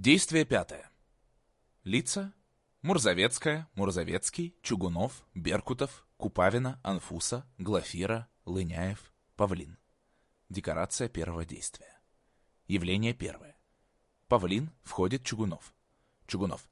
Действие пятое. Лица. Мурзовецкая, Мурзовецкий, Чугунов, Беркутов, Купавина, Анфуса, Глафира, Лыняев, Павлин. Декорация первого действия. Явление первое. Павлин, входит Чугунов. Чугунов.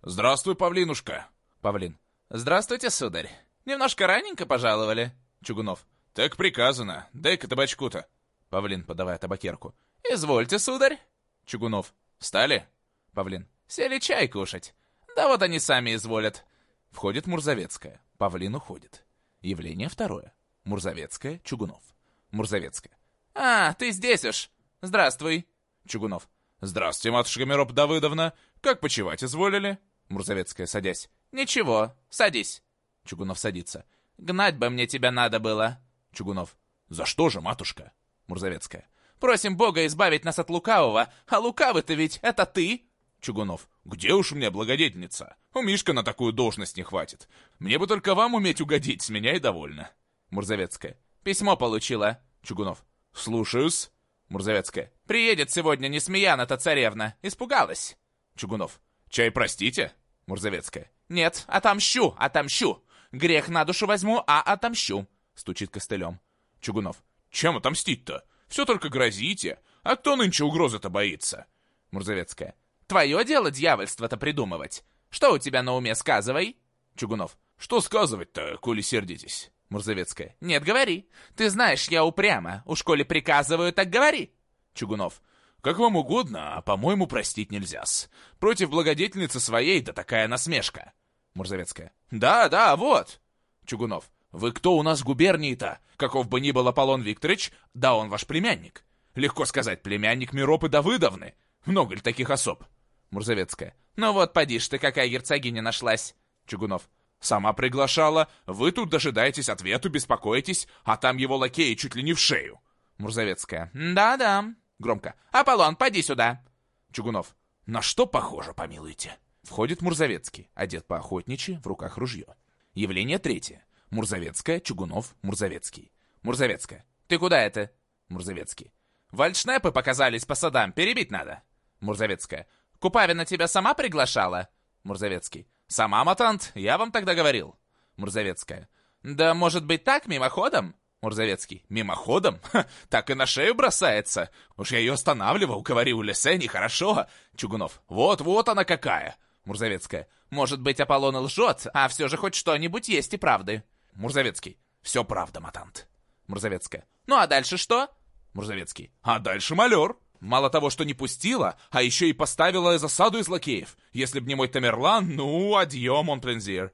«Здравствуй, Павлинушка!» Павлин. «Здравствуйте, сударь. Немножко раненько пожаловали». Чугунов. «Так приказано. Дай-ка табачку-то». Павлин, подавая табакерку. «Извольте, сударь». Чугунов. «Встали?» Павлин. «Сели чай кушать. Да вот они сами изволят». Входит Мурзовецкая. Павлин уходит. Явление второе. Мурзовецкая, Чугунов. Мурзовецкая. «А, ты здесь уж. Здравствуй». Чугунов. «Здравствуйте, матушка Мироп Давыдовна. Как почевать изволили?» Мурзовецкая, садясь. «Ничего, садись». Чугунов садится. «Гнать бы мне тебя надо было». Чугунов. «За что же, матушка?» Мурзовецкая. «Просим Бога избавить нас от лукавого, а лукавый-то ведь это ты!» Чугунов. «Где уж мне благодетельница? У Мишка на такую должность не хватит. Мне бы только вам уметь угодить, с меня и довольно». Мурзовецкая. «Письмо получила». Чугунов. «Слушаюсь». Мурзовецкая. «Приедет сегодня Несмеяна-то царевна. Испугалась». Чугунов. «Чай простите?» Мурзовецкая. «Нет, отомщу, отомщу. Грех на душу возьму, а отомщу», — стучит костылем. Чугунов. «Чем отомстить-то? Все только грозите. А кто нынче угрозы-то боится?» Мурзовецкая. «Твое дело дьявольство-то придумывать. Что у тебя на уме, сказывай?» Чугунов. «Что сказывать-то, коли сердитесь?» Мурзовецкая. «Нет, говори. Ты знаешь, я упряма. Уж коли приказываю, так говори». Чугунов. «Как вам угодно, а, по-моему, простить нельзя-с. Против благодетельницы своей, да такая насмешка». Мурзовецкая. «Да, да, вот!» Чугунов. «Вы кто у нас в губернии-то? Каков бы ни был Аполлон Викторович, да он ваш племянник. Легко сказать, племянник Миропы Давыдовны. Много ли таких особ?» Мурзовецкая. «Ну вот, поди ж ты, какая герцогиня нашлась!» Чугунов. «Сама приглашала. Вы тут дожидаетесь ответу, беспокоитесь, а там его лакеи чуть ли не в шею». Мурзовецкая. «Да-да». Громко. «Аполлон, поди сюда!» Чугунов. «На что похоже, помилуйте?» Входит Мурзовецкий, одет по-охотничьи, в руках ружье. Явление третье. Мурзовецкая, Чугунов, Мурзовецкий. Мурзовецкая. «Ты куда это?» Мурзовецкий. «Вальдшнепы показались по садам, перебить надо». Мурзовецкая. «Купавина тебя сама приглашала?» Мурзовецкий. «Сама, матант, я вам тогда говорил». Мурзовецкая. «Да, может быть, так, мимоходом?» Мурзовецкий. «Мимоходом? Ха, так и на шею бросается. Уж я ее останавливал, говорил Лесе, нехорошо». Чугунов. «Вот-вот она какая!» Мурзовецкая. «Может быть, Аполлон лжет, а все же хоть что-нибудь есть и правды». Мурзовецкий. «Все правда, матант». Мурзовецкая. «Ну а дальше что?» Мурзовецкий. «А дальше малер». Мало того, что не пустила, а еще и поставила засаду из лакеев. Если б не мой Тамерлан, ну, адьё, Монплензир.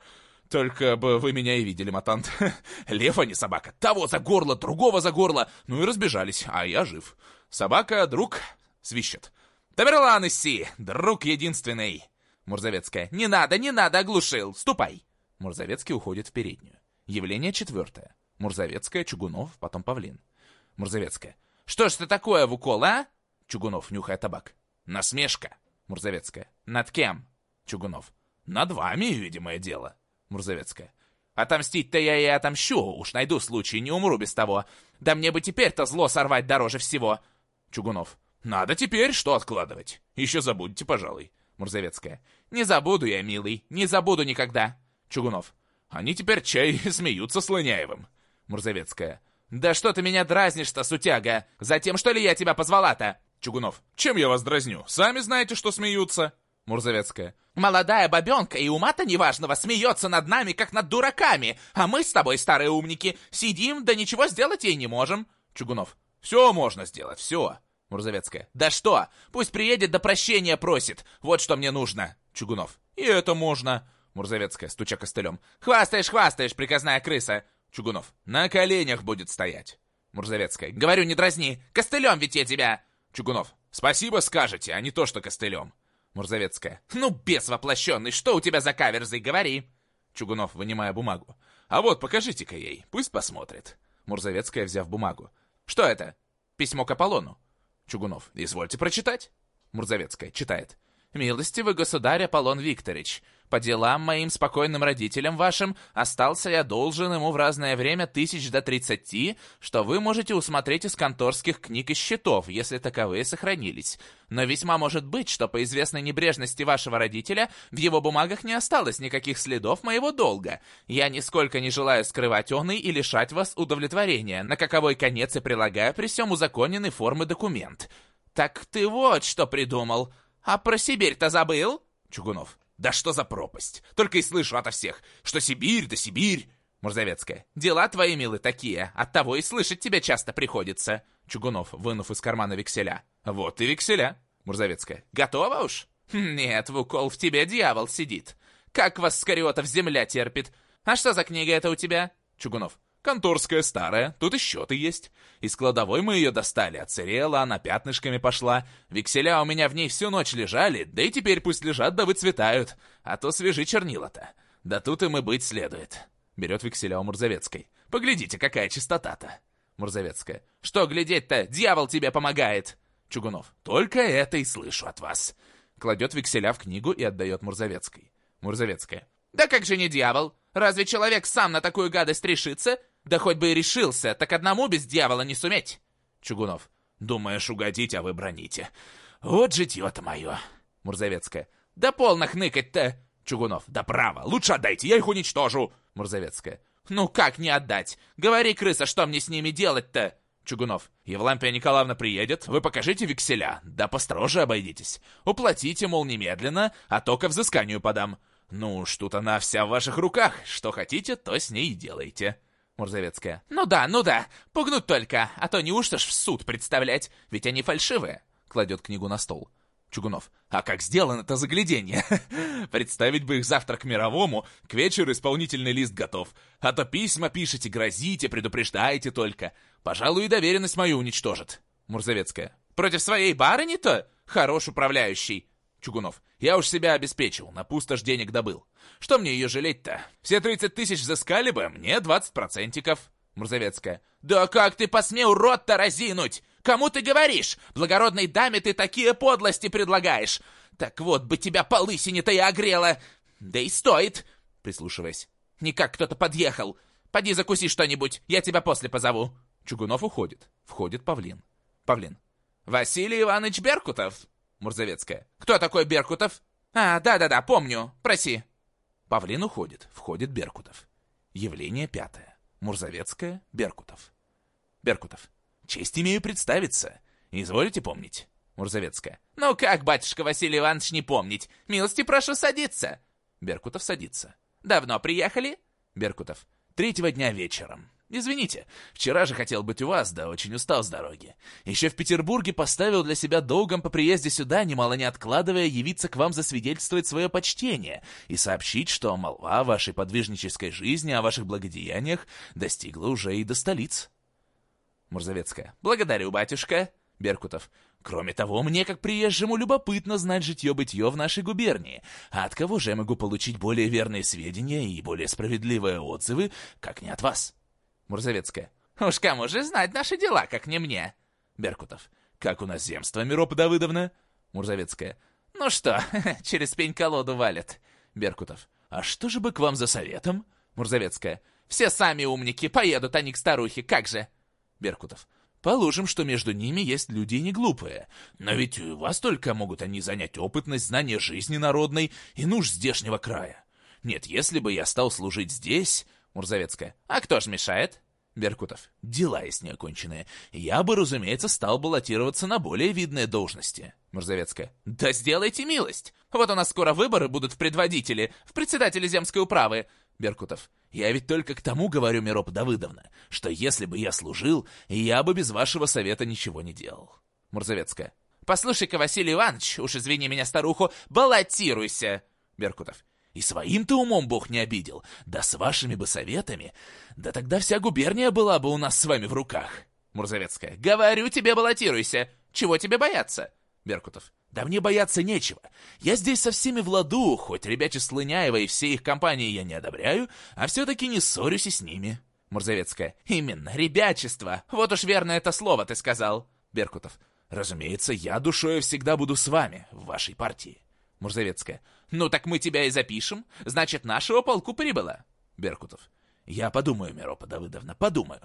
Только бы вы меня и видели, матант. Лев, а не собака. Того за горло, другого за горло. Ну и разбежались, а я жив. Собака, друг, свищет. Тамерлан Исси, друг единственный. Мурзовецкая. Не надо, не надо, оглушил. Ступай. Мурзовецкий уходит в переднюю. Явление четвертое. Мурзовецкая, Чугунов, потом Павлин. Мурзовецкая. Что ж ты такое в укол, а? Чугунов, нюхая табак. Насмешка. Мурзовецкая. Над кем? Чугунов. Над вами, видимое дело. Мурзовецкая. Отомстить-то я и отомщу, уж найду случай, не умру без того. Да мне бы теперь-то зло сорвать дороже всего. Чугунов. Надо теперь, что откладывать? Еще забудьте, пожалуй. Мурзовецкая. Не забуду я, милый, не забуду никогда. Чугунов. Они теперь чай смеются с Лыняевым. Мурзовецкая. Да что ты меня дразнишь-то, сутяга? Затем, что ли я тебя позвала-то? Чугунов. Чем я вас дразню? Сами знаете, что смеются. Мурзовецкая. «Молодая бабенка и ума-то неважного смеется над нами, как над дураками, а мы с тобой, старые умники, сидим, да ничего сделать ей не можем». Чугунов. «Все можно сделать, все». Мурзовецкая. «Да что? Пусть приедет, да прощения просит. Вот что мне нужно». Чугунов. «И это можно». Мурзовецкая, стуча костылем. «Хвастаешь, хвастаешь, приказная крыса». Чугунов. «На коленях будет стоять». Мурзовецкая. «Говорю, не дразни. Костылем ведь я тебя». Чугунов. «Спасибо скажете, а не то, что костылем». Мурзовецкая. «Ну, бес воплощенный, что у тебя за каверзы, говори!» Чугунов, вынимая бумагу. «А вот, покажите-ка ей, пусть посмотрит». Мурзовецкая, взяв бумагу. «Что это? Письмо к Аполлону?» Чугунов. «Извольте прочитать». Мурзовецкая читает. «Милостивый государь Аполлон Викторович, по делам моим спокойным родителям вашим остался я должен ему в разное время тысяч до тридцати, что вы можете усмотреть из конторских книг и счетов, если таковые сохранились. Но весьма может быть, что по известной небрежности вашего родителя в его бумагах не осталось никаких следов моего долга. Я нисколько не желаю скрывать он и лишать вас удовлетворения, на каковой конец и прилагаю при всем узаконенной формы документ. Так ты вот что придумал. А про Сибирь-то забыл? Чугунов. Да что за пропасть? Только и слышу ото всех, что Сибирь да Сибирь. Мурзовецкая. Дела твои, милы, такие. Оттого и слышать тебя часто приходится. Чугунов, вынув из кармана векселя. Вот и векселя. Мурзовецкая. Готова уж? Нет, в укол в тебе дьявол сидит. Как вас, скариотов, земля терпит. А что за книга это у тебя? Чугунов. Конторская старая, тут и счеты есть. Из кладовой мы ее достали, отсырела, она пятнышками пошла. Векселя у меня в ней всю ночь лежали, да и теперь пусть лежат да выцветают. А то свежи чернила-то. Да тут им и быть следует. Берет векселя у Мурзовецкой. Поглядите, какая чистота-то. Мурзовецкая. Что глядеть-то? Дьявол тебе помогает. Чугунов. Только это и слышу от вас. Кладет векселя в книгу и отдает Мурзовецкой. Мурзовецкая. Да как же не дьявол? Разве человек сам на такую гадость решится? Да хоть бы и решился, так одному без дьявола не суметь. Чугунов. Думаешь угодить, а вы броните. Вот житье-то мое. Мурзовецкая. Да полно хныкать-то. Чугунов. Да право, лучше отдайте, я их уничтожу. Мурзовецкая. Ну как не отдать? Говори, крыса, что мне с ними делать-то? Чугунов. Евлампия Николаевна приедет, вы покажите векселя, да построже обойдитесь. Уплатите, мол, немедленно, а то ко взысканию подам. Ну тут она вся в ваших руках, что хотите, то с ней и делайте. Мурзовецкая. «Ну да, ну да, пугнуть только, а то неужто ж в суд представлять, ведь они фальшивые!» Кладет книгу на стол. Чугунов. «А как сделано это загляденье? Представить бы их завтра к мировому, к вечеру исполнительный лист готов. А то письма пишете, грозите, предупреждаете только. Пожалуй, и доверенность мою уничтожит». Мурзовецкая. «Против своей барыни-то? Хорош управляющий!» Чугунов. «Я уж себя обеспечил, на пустошь денег добыл. Что мне ее жалеть-то? Все 30 тысяч взыскали бы, мне 20 процентиков». Мурзовецкая. «Да как ты посмел рот-то разинуть? Кому ты говоришь? Благородной даме ты такие подлости предлагаешь. Так вот бы тебя по лысине-то и огрела. Да и стоит!» Прислушиваясь. «Никак кто-то подъехал. Поди закуси что-нибудь, я тебя после позову». Чугунов уходит. Входит Павлин. Павлин. «Василий Иванович Беркутов?» Мурзовецкая. «Кто такой Беркутов?» «А, да-да-да, помню. Проси». Павлин уходит. Входит Беркутов. Явление пятое. Мурзовецкая, Беркутов. Беркутов. Честь имею представиться. Изволите помнить? Мурзовецкая. Ну как, батюшка Василий Иванович, не помнить? Милости прошу садиться. Беркутов садится. Давно приехали? Беркутов. Третьего дня вечером. Извините, вчера же хотел быть у вас, да очень устал с дороги. Еще в Петербурге поставил для себя долгом по приезде сюда, немало не откладывая, явиться к вам засвидетельствовать свое почтение и сообщить, что молва о вашей подвижнической жизни, о ваших благодеяниях достигла уже и до столиц. Мурзовецкая. Благодарю, батюшка. Беркутов. Кроме того, мне, как приезжему, любопытно знать житье-бытье в нашей губернии. А от кого же я могу получить более верные сведения и более справедливые отзывы, как не от вас? Мурзовецкая. «Уж кому же знать наши дела, как не мне?» Беркутов. «Как у нас земство, Миропа Давыдовна?» Мурзовецкая. «Ну что, через пень-колоду валят». Беркутов. «А что же бы к вам за советом?» Мурзовецкая. «Все сами умники, поедут они к старухе, как же?» Беркутов. «Положим, что между ними есть люди не глупые. Но ведь у вас только могут они занять опытность, знание жизни народной и нужд здешнего края. Нет, если бы я стал служить здесь, Мурзовецкая. «А кто ж мешает?» Беркутов. «Дела есть неоконченные. Я бы, разумеется, стал баллотироваться на более видные должности». Мурзовецкая. «Да сделайте милость! Вот у нас скоро выборы будут в предводители, в председатели земской управы». Беркутов. «Я ведь только к тому говорю, Мироп Давыдовна, что если бы я служил, я бы без вашего совета ничего не делал». Мурзовецкая. «Послушай-ка, Василий Иванович, уж извини меня, старуху, баллотируйся!» Беркутов. И своим-то умом Бог не обидел. Да с вашими бы советами. Да тогда вся губерния была бы у нас с вами в руках. Мурзовецкая. Говорю тебе, баллотируйся. Чего тебе бояться? Беркутов. Да мне бояться нечего. Я здесь со всеми в ладу, хоть ребячи Слыняева и все их компании я не одобряю, а все-таки не ссорюсь и с ними. Мурзовецкая. Именно, ребячество. Вот уж верно это слово ты сказал. Беркутов. Разумеется, я душою всегда буду с вами, в вашей партии. Мурзовецкая. Ну так мы тебя и запишем. Значит, нашего полку прибыло. Беркутов. Я подумаю, Миропа Давыдовна, подумаю.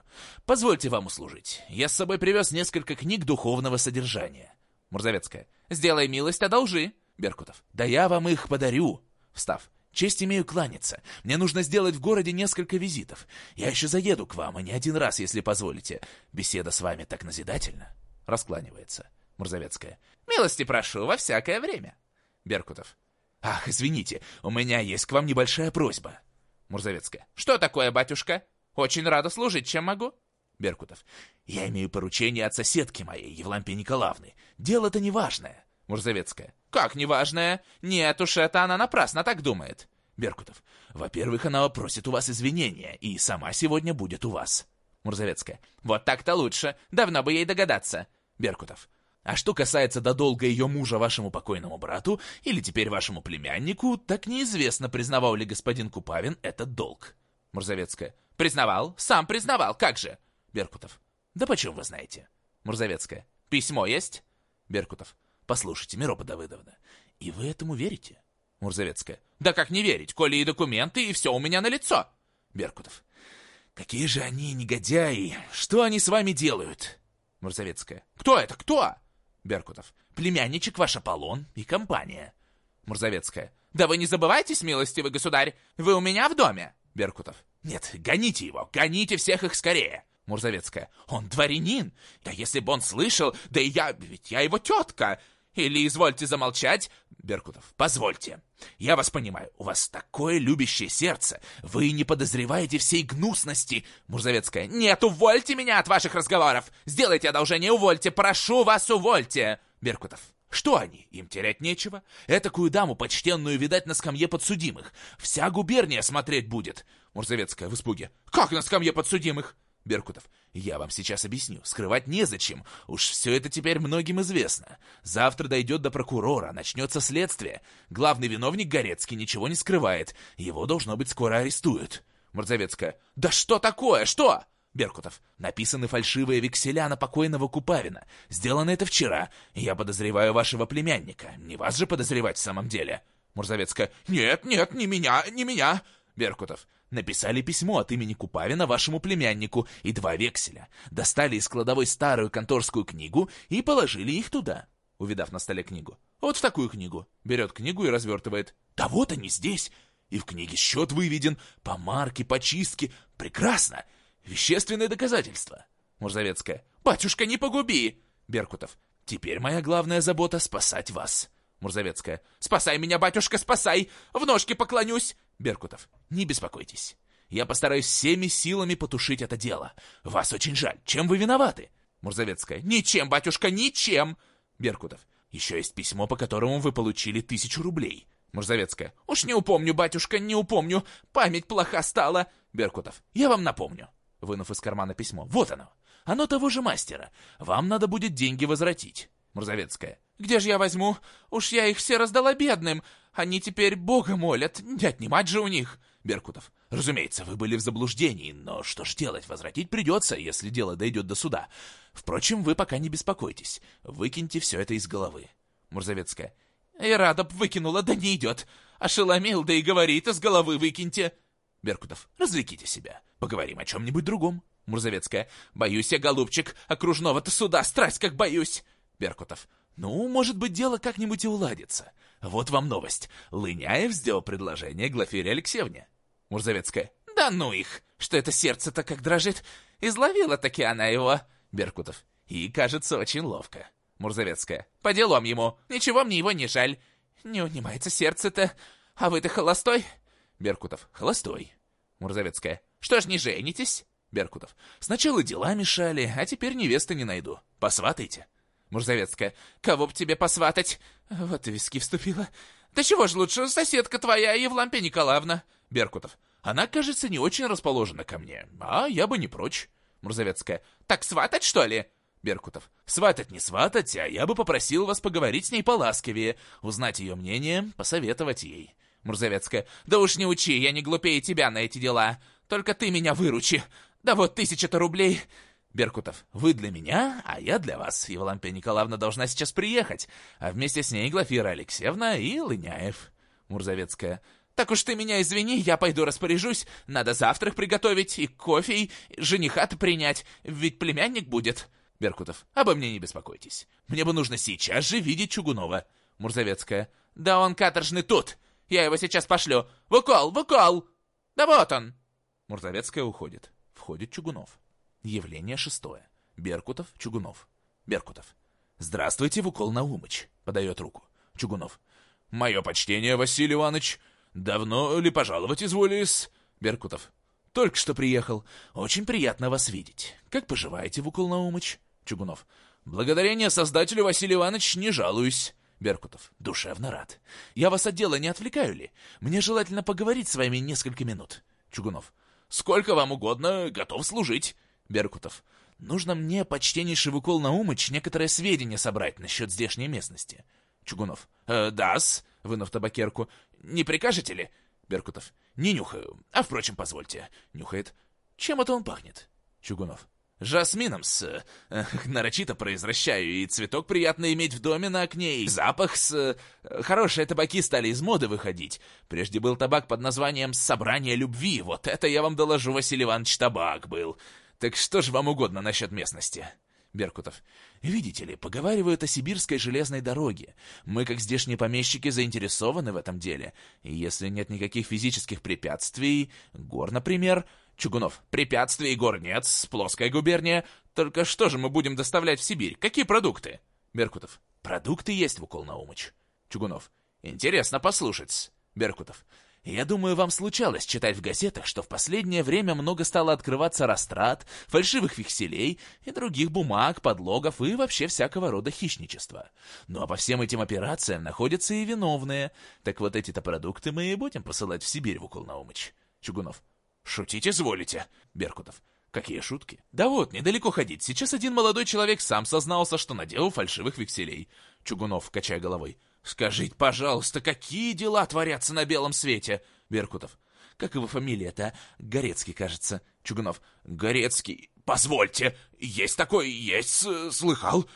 Позвольте вам услужить. Я с собой привез несколько книг духовного содержания. Мурзовецкая. Сделай милость, одолжи. Беркутов. Да я вам их подарю. Встав. Честь имею кланяться. Мне нужно сделать в городе несколько визитов. Я еще заеду к вам, и не один раз, если позволите. Беседа с вами так назидательна. Раскланивается. Мурзовецкая. Милости прошу во всякое время. Беркутов. Ах, извините, у меня есть к вам небольшая просьба. Мурзовецкая. Что такое, батюшка? Очень рада служить, чем могу? Беркутов. Я имею поручение от соседки моей, Евлампии Николаевны. Дело-то неважное. Мурзовецкая. «Как неважное? Нет уж, это она напрасно так думает». Беркутов. «Во-первых, она попросит у вас извинения, и сама сегодня будет у вас». Мурзовецкая. «Вот так-то лучше. Давно бы ей догадаться». Беркутов. «А что касается до долга ее мужа вашему покойному брату, или теперь вашему племяннику, так неизвестно, признавал ли господин Купавин этот долг». Мурзовецкая. «Признавал? Сам признавал, как же?» Беркутов. «Да почем вы знаете?» Мурзовецкая. «Письмо есть?» Беркутов. Послушайте, Миропа Давыдовна, и вы этому верите? Мурзовецкая. Да как не верить, коли и документы, и все у меня на лицо. Беркутов. Какие же они негодяи! Что они с вами делают? Мурзовецкая. Кто это? Кто? Беркутов. Племянничек ваш Аполлон и компания. Мурзовецкая. Да вы не забывайтесь, милостивый государь, вы у меня в доме. Беркутов. Нет, гоните его, гоните всех их скорее. Мурзовецкая. Он дворянин. Да если бы он слышал, да и я, ведь я его тетка. Или извольте замолчать, Беркутов, позвольте. Я вас понимаю, у вас такое любящее сердце. Вы не подозреваете всей гнусности. Мурзовецкая, нет, увольте меня от ваших разговоров. Сделайте одолжение, увольте, прошу вас, увольте. Беркутов, что они? Им терять нечего. Этакую даму почтенную видать на скамье подсудимых. Вся губерния смотреть будет. Мурзовецкая в испуге. Как на скамье подсудимых? Беркутов. «Я вам сейчас объясню. Скрывать незачем. Уж все это теперь многим известно. Завтра дойдет до прокурора, начнется следствие. Главный виновник Горецкий ничего не скрывает. Его, должно быть, скоро арестуют». Мурзовецкая. «Да что такое? Что?» Беркутов. «Написаны фальшивые векселя на покойного Купавина. Сделано это вчера. Я подозреваю вашего племянника. Не вас же подозревать в самом деле?» Мурзовецкая. «Нет, нет, не меня, не меня!» Беркутов. Написали письмо от имени Купавина вашему племяннику и два векселя. Достали из кладовой старую конторскую книгу и положили их туда, увидав на столе книгу. Вот в такую книгу. Берет книгу и развертывает. Да вот они здесь. И в книге счет выведен. По марке, по чистке. Прекрасно. Вещественное доказательство. Мурзовецкая. Батюшка, не погуби. Беркутов. Теперь моя главная забота — спасать вас. Мурзовецкая. «Спасай меня, батюшка, спасай! В ножки поклонюсь!» Беркутов. «Не беспокойтесь. Я постараюсь всеми силами потушить это дело. Вас очень жаль. Чем вы виноваты?» Мурзовецкая. «Ничем, батюшка, ничем!» Беркутов. «Еще есть письмо, по которому вы получили тысячу рублей». Мурзовецкая. «Уж не упомню, батюшка, не упомню. Память плоха стала». Беркутов. «Я вам напомню». Вынув из кармана письмо. «Вот оно. Оно того же мастера. Вам надо будет деньги возвратить». Мурзовецкая. «Где же я возьму? Уж я их все раздала бедным. Они теперь Бога молят. Не отнимать же у них!» Беркутов. «Разумеется, вы были в заблуждении, но что ж делать, возвратить придется, если дело дойдет до суда. Впрочем, вы пока не беспокойтесь. Выкиньте все это из головы». Мурзовецкая. «И рада б выкинула, да не идет. Ошеломил, да и говорит, из головы выкиньте». Беркутов. «Развлеките себя. Поговорим о чем-нибудь другом». Мурзовецкая. «Боюсь я, голубчик, окружного-то суда, страсть как боюсь». Беркутов. «Ну, может быть, дело как-нибудь и уладится. Вот вам новость. Лыняев сделал предложение Глафире Алексеевне». Мурзовецкая. «Да ну их! Что это сердце-то как дрожит? Изловила-таки она его!» Беркутов. «И, кажется, очень ловко». Мурзовецкая. «По делам ему. Ничего мне его не жаль. Не унимается сердце-то. А вы-то холостой?» Беркутов. «Холостой». Мурзовецкая. «Что ж не женитесь?» Беркутов. «Сначала дела мешали, а теперь невесты не найду. Посватайте». Мурзовецкая. «Кого б тебе посватать?» Вот и виски вступила. «Да чего ж лучше, соседка твоя, Евлампия Николаевна?» Беркутов. «Она, кажется, не очень расположена ко мне, а я бы не прочь». Мурзовецкая. «Так сватать, что ли?» Беркутов. «Сватать не сватать, а я бы попросил вас поговорить с ней поласковее, узнать ее мнение, посоветовать ей». Мурзовецкая. «Да уж не учи, я не глупее тебя на эти дела. Только ты меня выручи. Да вот тысяча-то рублей. Беркутов, вы для меня, а я для вас. Евлампия Николаевна должна сейчас приехать, а вместе с ней Глафира Алексеевна и Лыняев. Мурзовецкая. Так уж ты меня извини, я пойду распоряжусь. Надо завтрак приготовить и кофе, и жениха-то принять, ведь племянник будет. Беркутов. Обо мне не беспокойтесь. Мне бы нужно сейчас же видеть Чугунова. Мурзовецкая. Да он каторжный тут. Я его сейчас пошлю. В укол! Да вот он! Мурзовецкая уходит. Входит Чугунов. Явление шестое. Беркутов, Чугунов. Беркутов. «Здравствуйте, Вукол Наумыч», — подает руку. Чугунов. «Мое почтение, Василий Иванович. Давно ли пожаловать изволись?» Беркутов. «Только что приехал. Очень приятно вас видеть. Как поживаете, Вукол Наумыч?» Чугунов. «Благодарение Создателю, Василий Иванович, не жалуюсь». Беркутов. «Душевно рад. Я вас от дела не отвлекаю ли? Мне желательно поговорить с вами несколько минут». Чугунов. «Сколько вам угодно, готов служить». Беркутов. «Нужно мне, почтеннейший Вукол Наумыч, некоторые сведения собрать насчет здешней местности». Чугунов. «Э, «Да-с», вынув табакерку. «Не прикажете ли?» Беркутов. «Не нюхаю. А, впрочем, позвольте». Нюхает. «Чем это он пахнет?» Чугунов. Жасмином с... Э, нарочито произвращаю, и цветок приятно иметь в доме на окне, и запах с... Э, хорошие табаки стали из моды выходить. Прежде был табак под названием «Собрание любви». Вот это я вам доложу, Василий Иванович, табак был. Так что же вам угодно насчет местности?» Беркутов. «Видите ли, поговаривают о сибирской железной дороге. Мы, как здешние помещики, заинтересованы в этом деле. И если нет никаких физических препятствий, гор, например, Чугунов. Препятствий гор нет, плоская губерния. Только что же мы будем доставлять в Сибирь? Какие продукты? Беркутов. Продукты есть, Вукол Наумыч. Чугунов. Интересно послушать. Беркутов. Я думаю, вам случалось читать в газетах, что в последнее время много стало открываться растрат, фальшивых векселей и других бумаг, подлогов и вообще всякого рода хищничества. Ну а по всем этим операциям находятся и виновные. Так вот эти-то продукты мы и будем посылать в Сибирь, Вукол Наумыч. Чугунов. «Шутить изволите?» Беркутов. «Какие шутки?» «Да вот, недалеко ходить. Сейчас один молодой человек сам сознался, что наделал фальшивых векселей». Чугунов, качая головой. «Скажите, пожалуйста, какие дела творятся на белом свете?» Беркутов. «Как его фамилия-то? Горецкий, кажется». Чугунов. «Горецкий. Позвольте. Есть такой, есть, слыхал?»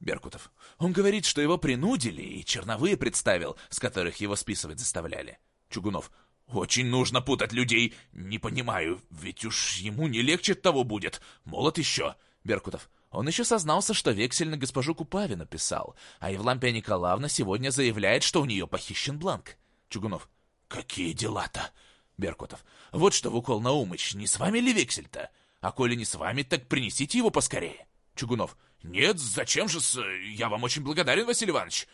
Беркутов. Он говорит, что его принудили и черновые представил, с которых его списывать заставляли. Чугунов. «Очень нужно путать людей. Не понимаю, ведь уж ему не легче того будет. Молод еще». Беркутов. Он еще сознался, что вексель на госпожу Купавину писал, а Евлампия Николаевна сегодня заявляет, что у нее похищен бланк. Чугунов. «Какие дела-то?» Беркутов. «Вот что, Вукол Наумыч, не с вами ли вексель-то? А коли не с вами, так принесите его поскорее». Чугунов. «Нет, зачем же -с? Я вам очень благодарен, Василий Иванович».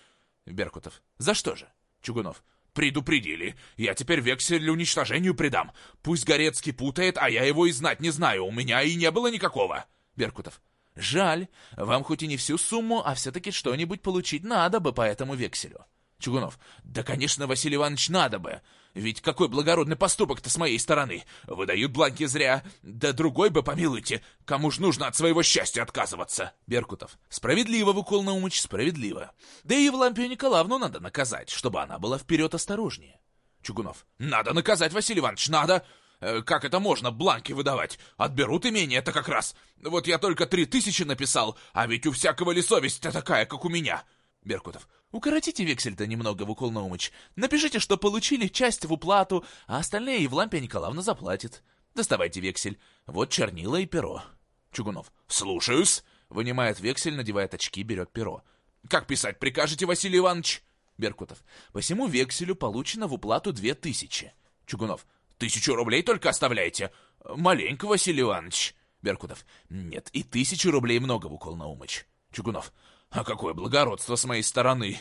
Беркутов. «За что же?» Чугунов. «Предупредили. Я теперь вексель уничтожению придам. Пусть Горецкий путает, а я его и знать не знаю. У меня и не было никакого». Беркутов. «Жаль. Вам хоть и не всю сумму, а все-таки что-нибудь получить надо бы по этому векселю». Чугунов. «Да, конечно, Василий Иванович, надо бы. Ведь какой благородный поступок-то с моей стороны. Выдают бланки зря. Да другой бы, помилуйте. Кому ж нужно от своего счастья отказываться?» Беркутов. «Справедливо, Вукол Наумыч, справедливо. Да и Евлампию Николаевну надо наказать, чтобы она была вперед осторожнее». Чугунов. «Надо наказать, Василий Иванович, надо. Э, как это можно бланки выдавать? Отберут имение это как раз. Вот я только три тысячи написал, а ведь у всякого ли совесть-то такая, как у меня?» Беркутов. «Укоротите вексель-то немного, Вукол Наумыч. Напишите, что получили часть в уплату, а остальные Евлампия Николаевна заплатит. Доставайте вексель. Вот чернила и перо». Чугунов. «Слушаюсь». Вынимает вексель, надевает очки, берет перо. «Как писать прикажете, Василий Иванович?» Беркутов. «По всему векселю получено в уплату две тысячи». Чугунов. «Тысячу рублей только оставляете? Маленько, Василий Иванович». Беркутов. «Нет, и тысячи рублей много, Вукол Наумыч». Чугунов. «А какое благородство с моей стороны!»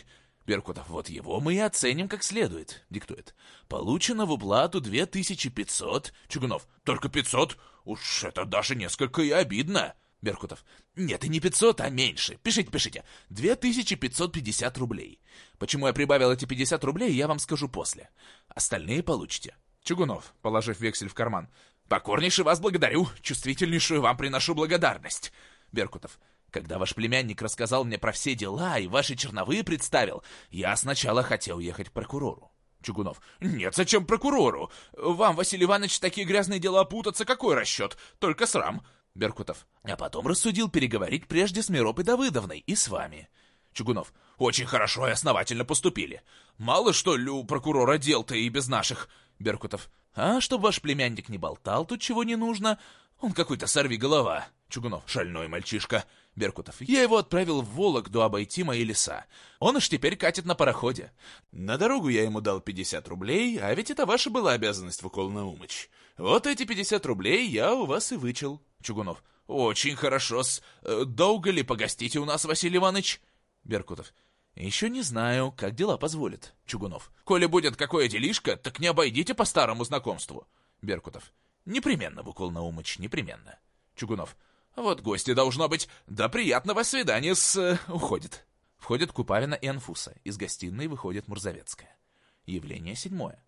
Беркутов, вот его мы и оценим как следует. Диктует. Получено в уплату 2500. Чугунов. Только 500? Уж это даже несколько и обидно. Беркутов. Нет, и не 500, а меньше. Пишите, пишите. 2550 рублей. Почему я прибавил эти 50 рублей, я вам скажу после. Остальные получите. Чугунов, положив вексель в карман. Покорнейше вас благодарю. Чувствительнейшую вам приношу благодарность. Беркутов. Когда ваш племянник рассказал мне про все дела и ваши черновые представил, я сначала хотел ехать к прокурору. Чугунов. Нет, зачем прокурору? Вам, Василий Иванович, такие грязные дела путаться, какой расчет? Только срам. Беркутов. А потом рассудил переговорить прежде с Миропой Давыдовной и с вами. Чугунов. Очень хорошо и основательно поступили. Мало что ли у прокурора дел-то и без наших. Беркутов. А чтоб ваш племянник не болтал тут чего не нужно, он какой-то сорви голова. Чугунов. Шальной мальчишка. Беркутов. Я его отправил в Вологду обойти мои леса. Он уж теперь катит на пароходе. На дорогу я ему дал 50 рублей, а ведь это ваша была обязанность, Вукол Наумыч. Вот эти 50 рублей я у вас и вычел. Чугунов. Очень хорошо-с. Э, долго ли погостите у нас, Василий Иванович? Беркутов. Еще не знаю, как дела позволят. Чугунов. Коли будет какое делишко, так не обойдите по старому знакомству. Беркутов. Непременно, Вукол Наумыч, непременно. Чугунов. Вот гости должно быть. Да приятного свидания с... Э, уходит. Входят Купавина и Анфуса. Из гостиной выходит Мурзовецкая. Явление седьмое.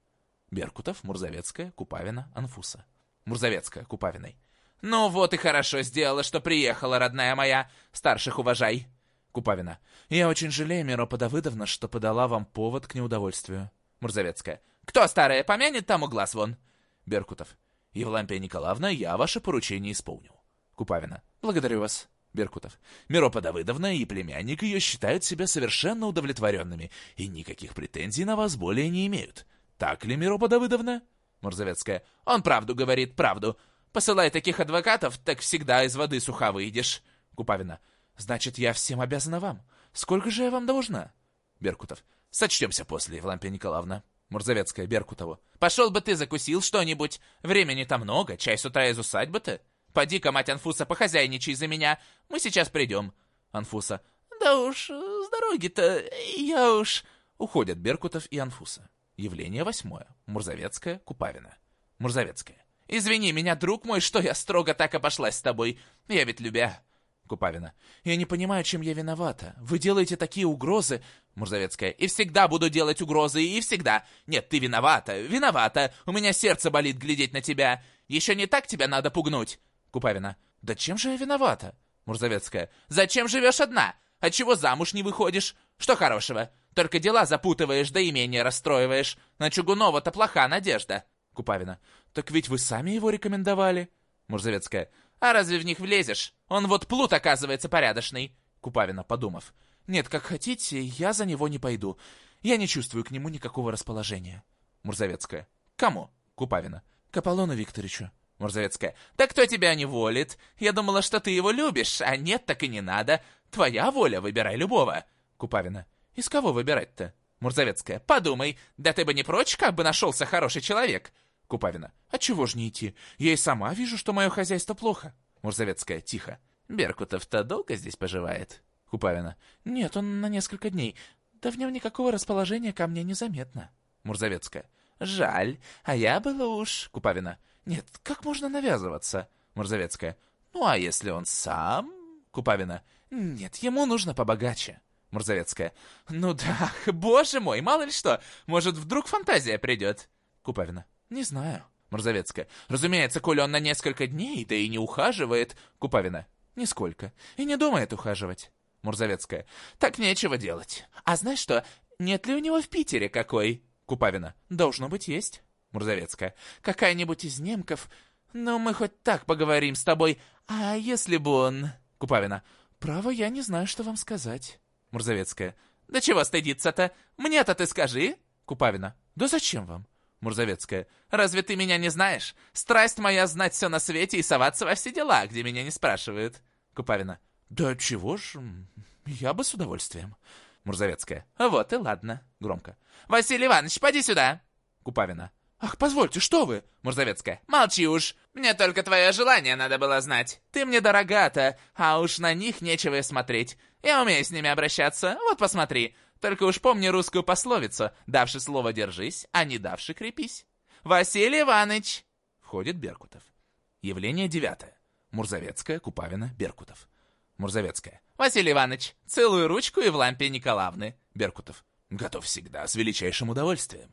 Беркутов, Мурзовецкая, Купавина, Анфуса. Мурзовецкая, Купавиной. «Ну вот и хорошо сделала, что приехала, родная моя. Старших уважай». Купавина. «Я очень жалею, Миропа Давыдовна, что подала вам повод к неудовольствию». Мурзовецкая. «Кто старая помянет, тому глаз вон». Беркутов. «Евлампия Николаевна, я ваше поручение исполню». Купавина. «Благодарю вас». Беркутов. Миропа Давыдовна и племянник ее считают себя совершенно удовлетворенными и никаких претензий на вас более не имеют. Так ли, Миропа Давыдовна? Мурзовецкая. Он правду говорит, правду. Посылай таких адвокатов, так всегда из воды суха выйдешь. Купавина. Значит, я всем обязана вам. Сколько же я вам должна? Беркутов. Сочтемся после, Евлампия Николаевна. Мурзовецкая Беркутову. Пошел бы ты закусил что-нибудь. Времени-то много, чай с утра из усадьбы-то. Поди-ка, мать Анфуса, похозяйничай за меня. Мы сейчас придем. Анфуса. Да уж, с дороги-то я уж... Уходят Беркутов и Анфуса. Явление восьмое. Мурзовецкая, Купавина. Мурзовецкая. «Извини меня, друг мой, что я строго так обошлась с тобой. Я ведь любя...» Купавина. «Я не понимаю, чем я виновата. Вы делаете такие угрозы...» Мурзовецкая. «И всегда буду делать угрозы, и всегда. Нет, ты виновата, виновата. У меня сердце болит глядеть на тебя. Еще не так тебя надо пугнуть. Купавина. «Да чем же я виновата?» Мурзовецкая. «Зачем живешь одна? Отчего замуж не выходишь? Что хорошего? Только дела запутываешь, да имение расстроиваешь. На Чугунова-то плоха надежда». Купавина. «Так ведь вы сами его рекомендовали?» Мурзовецкая. «А разве в них влезешь? Он вот плут, оказывается, порядочный». Купавина, подумав. «Нет, как хотите, я за него не пойду. Я не чувствую к нему никакого расположения». Мурзовецкая. «Кому?» Купавина. «К Аполлону Викторовичу». Мурзовецкая. «Да кто тебя не волит? Я думала, что ты его любишь, а нет, так и не надо. Твоя воля, выбирай любого». Купавина. «Из кого выбирать-то?» Мурзовецкая. «Подумай, да ты бы не прочь, как бы нашелся хороший человек». Купавина. «А чего ж не идти? Я и сама вижу, что мое хозяйство плохо». Мурзовецкая. Тихо. «Беркутов-то долго здесь поживает?» Купавина. «Нет, он на несколько дней. Да в нем никакого расположения ко мне незаметно». Мурзовецкая. «Жаль, а я была уж...» Купавина. Нет, как можно навязываться? Мурзовецкая. Ну, а если он сам? Купавина. Нет, ему нужно побогаче. Мурзовецкая. Ну да, боже мой, мало ли что. Может, вдруг фантазия придет? Купавина. Не знаю. Мурзовецкая. Разумеется, коли он на несколько дней, да и не ухаживает. Купавина. Нисколько. И не думает ухаживать. Мурзовецкая. Так нечего делать. А знаешь что, нет ли у него в Питере какой? Купавина. Должно быть, есть. Мурзовецкая. «Какая-нибудь из немков? Ну, мы хоть так поговорим с тобой. А если бы он...» Купавина. «Право, я не знаю, что вам сказать». Мурзовецкая. «Да чего стыдиться-то? Мне-то ты скажи!» Купавина. «Да зачем вам?» Мурзовецкая. «Разве ты меня не знаешь? Страсть моя знать все на свете и соваться во все дела, где меня не спрашивают». Купавина. «Да чего ж, я бы с удовольствием». Мурзовецкая. «Вот и ладно». Громко. «Василий Иванович, поди сюда!» Купавина. «Ах, позвольте, что вы?» Мурзовецкая. «Молчи уж. Мне только твое желание надо было знать. Ты мне дорога-то, а уж на них нечего и смотреть. Я умею с ними обращаться, вот посмотри. Только уж помни русскую пословицу «давши слово держись, а не давши крепись». «Василий Иванович!» Входит Беркутов. Явление девятое. Мурзовецкая, Купавина, Беркутов. Мурзовецкая. «Василий Иванович, целую ручку и в лампе Николаевны». Беркутов. «Готов всегда, с величайшим удовольствием».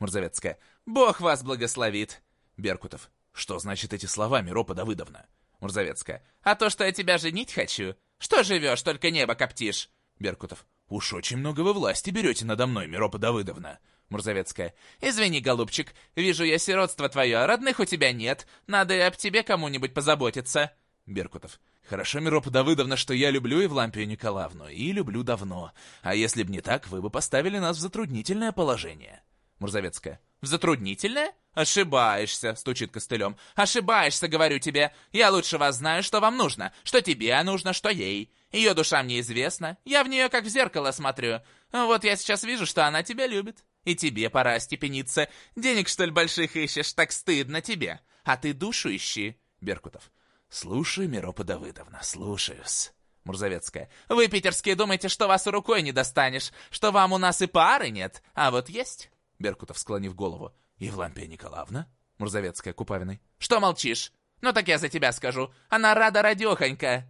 Мурзовецкая. «Бог вас благословит!» Беркутов. «Что значит эти слова, Миропа Давыдовна?» Мурзовецкая. «А то, что я тебя женить хочу. Что живешь, только небо коптишь?» Беркутов. «Уж очень много вы власти берете надо мной, Миропа Давыдовна!» Мурзовецкая. «Извини, голубчик, вижу я сиротство твое, родных у тебя нет. Надо и об тебе кому-нибудь позаботиться». Беркутов. Хорошо, Миропа Давыдовна, что я люблю Евлампию Николаевну, и люблю давно. А если б не так, вы бы поставили нас в затруднительное положение. Мурзовецкая. В затруднительное? Ошибаешься, стучит костылем. Ошибаешься, говорю тебе. Я лучше вас знаю, что вам нужно. Что тебе нужно, что ей. Ее душа мне известна. Я в нее как в зеркало смотрю. Вот я сейчас вижу, что она тебя любит. И тебе пора остепениться. Денег, что ли, больших ищешь? Так стыдно тебе. А ты душу ищи. Беркутов. Слушаю, Миропа Давыдовна, слушаюсь. Мурзовецкая. Вы, питерские, думаете, что вас рукой не достанешь, что вам у нас и пары нет, а вот есть? Беркутов, склонив голову. «Евлампия Николаевна?» Мурзовецкая, Купавиной. «Что молчишь? Ну так я за тебя скажу. Она рада радехонька!»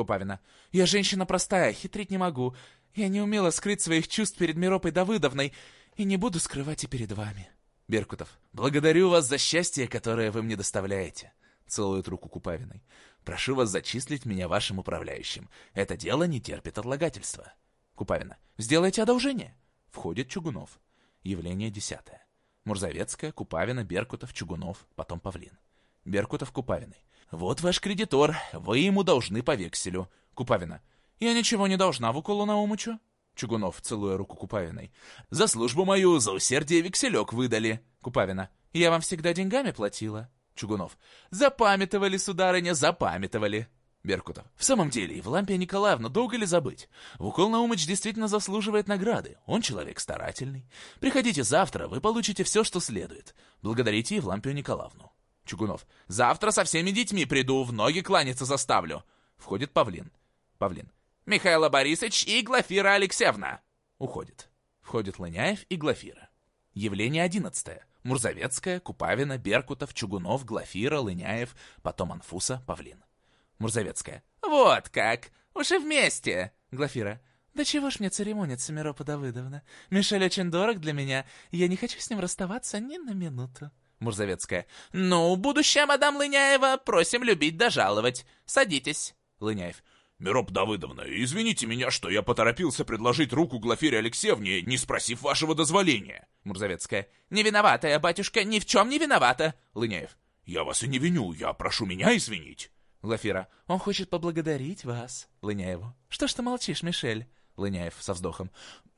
Купавина. «Я женщина простая, хитрить не могу. Я не умела скрыть своих чувств перед Миропой Давыдовной и не буду скрывать и перед вами». Беркутов. «Благодарю вас за счастье, которое вы мне доставляете». Целует руку Купавиной. «Прошу вас зачислить меня вашим управляющим. Это дело не терпит отлагательства». Купавина. «Сделайте одолжение». Входит Чугунов. Явление десятое. Мурзовецкая, Купавина, Беркутов, Чугунов, потом Павлин. Беркутов Купавиной. «Вот ваш кредитор, вы ему должны по векселю». Купавина. «Я ничего не должна Вуколу Наумычу». Чугунов, целуя руку Купавиной. «За службу мою, за усердие векселек выдали». Купавина. «Я вам всегда деньгами платила». Чугунов. «Запамятовали, сударыня, запамятовали». Беркутов. В самом деле, Евлампия Николаевна, долго ли забыть? Вукол Наумыч действительно заслуживает награды. Он человек старательный. Приходите завтра, вы получите все, что следует. Благодарите Евлампию Николаевну. Чугунов. Завтра со всеми детьми приду, в ноги кланяться заставлю. Входит Павлин. Павлин. Михаила Борисович и Глафира Алексеевна. Уходит. Входит Лыняев и Глафира. Явление одиннадцатое. Мурзовецкая, Купавина, Беркутов, Чугунов, Глафира, Лыняев, потом Анфуса, Павлин. Мурзовецкая. «Вот как! Уже вместе!» Глафира. «Да чего ж мне церемониться, Миропа Давыдовна? Мишель очень дорог для меня, я не хочу с ним расставаться ни на минуту». Мурзовецкая. «Ну, будущая мадам Лыняева, просим любить да жаловать. Садитесь». Лыняев. «Мироп Давыдовна, извините меня, что я поторопился предложить руку Глафире Алексеевне, не спросив вашего дозволения». Мурзовецкая. «Не виноватая, батюшка, ни в чем не виновата». Лыняев. «Я вас и не виню, я прошу меня извинить». Глафира. «Он хочет поблагодарить вас». Лыняеву. «Что ж ты молчишь, Мишель?» Лыняев со вздохом.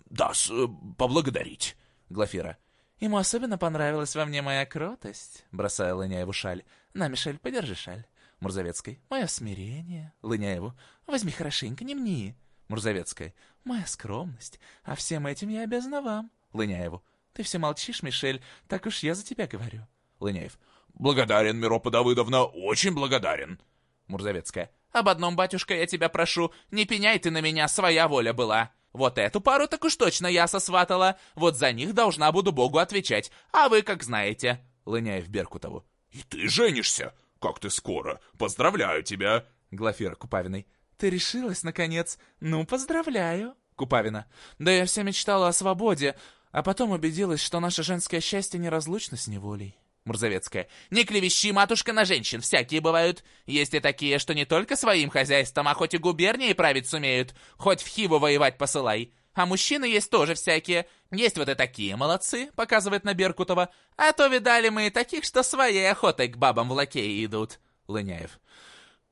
да э, поблагодарить». Глафира. «Ему особенно понравилась во мне моя кротость», бросая Лыняеву шаль. «На, Мишель, подержи шаль». Мурзовецкой. «Мое смирение». Лыняеву. «Возьми хорошенько, не мни». Мурзовецкой. «Моя скромность. А всем этим я обязана вам». Лыняеву. «Ты все молчишь, Мишель, так уж я за тебя говорю». Лыняев. «Благодарен, Миропа Давыдовна, очень благодарен». Мурзовецкая. «Об одном, батюшка, я тебя прошу, не пеняй ты на меня, своя воля была. Вот эту пару так уж точно я сосватала, вот за них должна буду Богу отвечать, а вы как знаете». Лыняев Беркутову. «И ты женишься? Как ты скоро? Поздравляю тебя!» Глафира Купавиной. «Ты решилась, наконец? Ну, поздравляю!» Купавина. «Да я вся мечтала о свободе, а потом убедилась, что наше женское счастье неразлучно с неволей». Мурзовецкая. «Не клевещи, матушка, на женщин, всякие бывают. Есть и такие, что не только своим хозяйством, а хоть и губернией править сумеют. Хоть в Хиву воевать посылай. А мужчины есть тоже всякие. Есть вот и такие молодцы», — показывает на Беркутова. «А то видали мы и таких, что своей охотой к бабам в лакеи идут». Лыняев.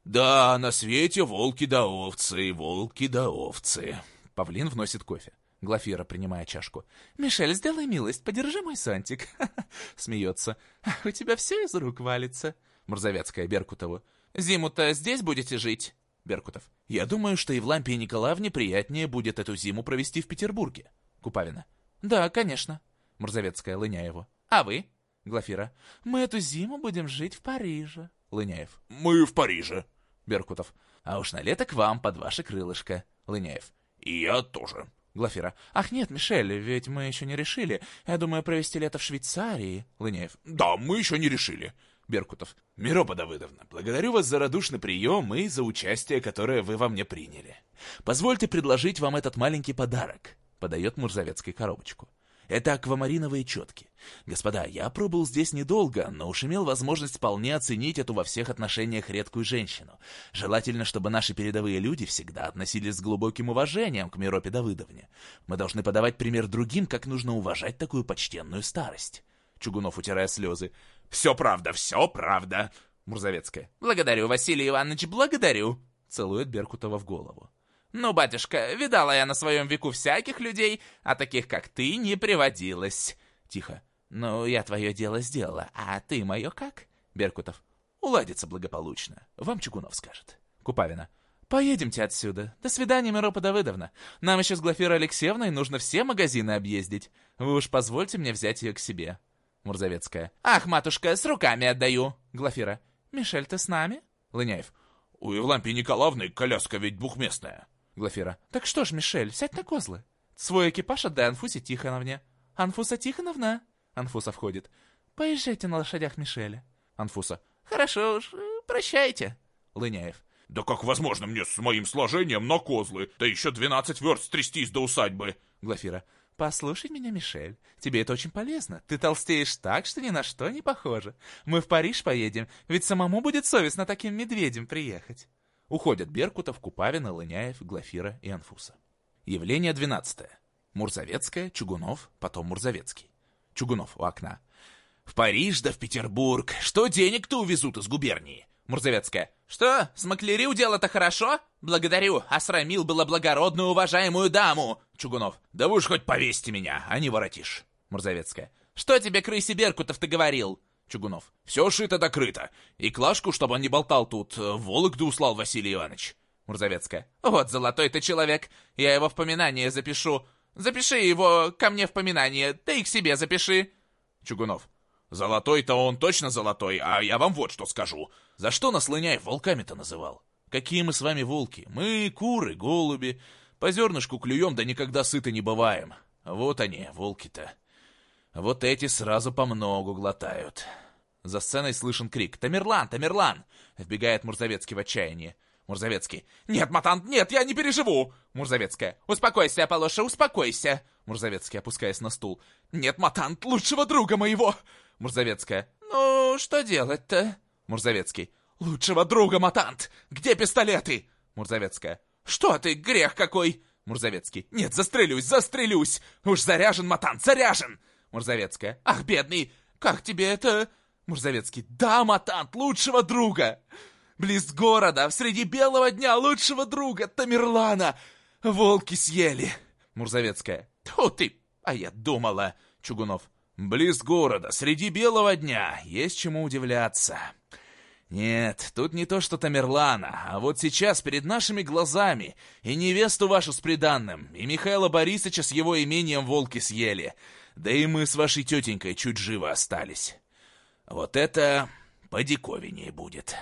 «Да, на свете волки да овцы, волки да овцы». Павлин вносит кофе. Глафира, принимая чашку. «Мишель, сделай милость, подержи мой зонтик». Смеется. «У тебя все из рук валится». Мурзовецкая Беркутову. «Зиму-то здесь будете жить?» Беркутов. «Я думаю, что Евлампии Николаевне приятнее будет эту зиму провести в Петербурге». Купавина. «Да, конечно». Мурзовецкая Лыняеву. «А вы?» Глафира. «Мы эту зиму будем жить в Париже». Лыняев. «Мы в Париже». Беркутов. «А уж на лето к вам под ваше крылышко». Лыняев. «И я тоже». Глафира. «Ах нет, Мишель, ведь мы еще не решили. Я думаю провести лето в Швейцарии». Лыняев. «Да, мы еще не решили». Беркутов. «Миропа Давыдовна, благодарю вас за радушный прием и за участие, которое вы во мне приняли. Позвольте предложить вам этот маленький подарок». Подает Мурзовецкой коробочку. Это аквамариновые четки. Господа, я пробыл здесь недолго, но уж имел возможность вполне оценить эту во всех отношениях редкую женщину. Желательно, чтобы наши передовые люди всегда относились с глубоким уважением к Миропе Давыдовне. Мы должны подавать пример другим, как нужно уважать такую почтенную старость. Чугунов, утирая слезы. «Все правда, все правда!» Мурзовецкая. «Благодарю, Василий Иванович, благодарю!» Целует Беркутова в голову. «Ну, батюшка, видала я на своем веку всяких людей, а таких, как ты, не приводилось!» Тихо. «Ну, я твое дело сделала, а ты мое как?» Беркутов. «Уладится благополучно. Вам Чугунов скажет». Купавина. «Поедемте отсюда. До свидания, Миропа Давыдовна. Нам еще с Глафирой Алексеевной нужно все магазины объездить. Вы уж позвольте мне взять ее к себе». Мурзовецкая. «Ах, матушка, с руками отдаю!» Глафира. «Мишель, ты с нами?» Лыняев. «У Евлампии Николаевны коляска ведь двухместная». Глафира. «Так что ж, Мишель, сядь на козлы. Свой экипаж отдай Анфусе Тихоновне». «Анфуса Тихоновна?» Анфуса входит. «Поезжайте на лошадях Мишеля». Анфуса. «Хорошо уж, прощайте». Лыняев. «Да как возможно мне с моим сложением на козлы? Да еще двенадцать верст трястись до усадьбы!» Глафира. «Послушай меня, Мишель, тебе это очень полезно. Ты толстеешь так, что ни на что не похоже. Мы в Париж поедем, ведь самому будет совестно таким медведем приехать». Уходят Беркутов, Купавина, Лыняев, Глафира и Анфуса. Явление двенадцатое. Мурзовецкая, Чугунов, потом Мурзовецкий. Чугунов у окна. «В Париж да в Петербург. Что денег-то увезут из губернии?» Мурзовецкая. «Что, смаклерил дело-то хорошо? Благодарю, осрамил было благородную уважаемую даму!» Чугунов. «Да вы уж хоть повесьте меня, а не воротишь!» Мурзовецкая. «Что тебе, крыси Беркутов, ты говорил?» Чугунов. «Все шито да крыто. И Клашку, чтобы он не болтал тут, в Вологду услал Василий Иванович». Мурзовецкая. «Вот золотой ты человек. Я его в поминание запишу. Запиши его ко мне в поминание, ты и к себе запиши». Чугунов. «Золотой-то он точно золотой, а я вам вот что скажу. За что нас Лыняев волками-то называл? Какие мы с вами волки? Мы куры, голуби. По зернышку клюем, да никогда сыты не бываем. Вот они, волки-то. Вот эти сразу по многу глотают». За сценой слышен крик «Тамерлан! Тамерлан!» Вбегает Мурзовецкий в отчаянии. Мурзовецкий. «Нет, Матант, нет, я не переживу!» Мурзовецкая. «Успокойся, Аполоша, успокойся!» Мурзовецкий, опускаясь на стул. «Нет, Матант, лучшего друга моего!» Мурзовецкая. «Ну, что делать-то?» Мурзовецкий. «Лучшего друга, Матант! Где пистолеты?» Мурзовецкая. «Что ты, грех какой!» Мурзовецкий. «Нет, застрелюсь, застрелюсь! Уж заряжен, Матант, заряжен!» Мурзовецкая. «Ах, бедный, как тебе это...» Мурзовецкий. «Да, Матант, лучшего друга!» Близ города, в среди белого дня лучшего друга Тамерлана волки съели!» Мурзовецкая. «Тьфу ты! А я думала!» Чугунов. Близ города, среди белого дня, есть чему удивляться. Нет, тут не то что Тамерлана, а вот сейчас перед нашими глазами и невесту вашу с приданным, и Михаила Борисовича с его имением волки съели, да и мы с вашей тетенькой чуть живо остались. Вот это подиковинее будет».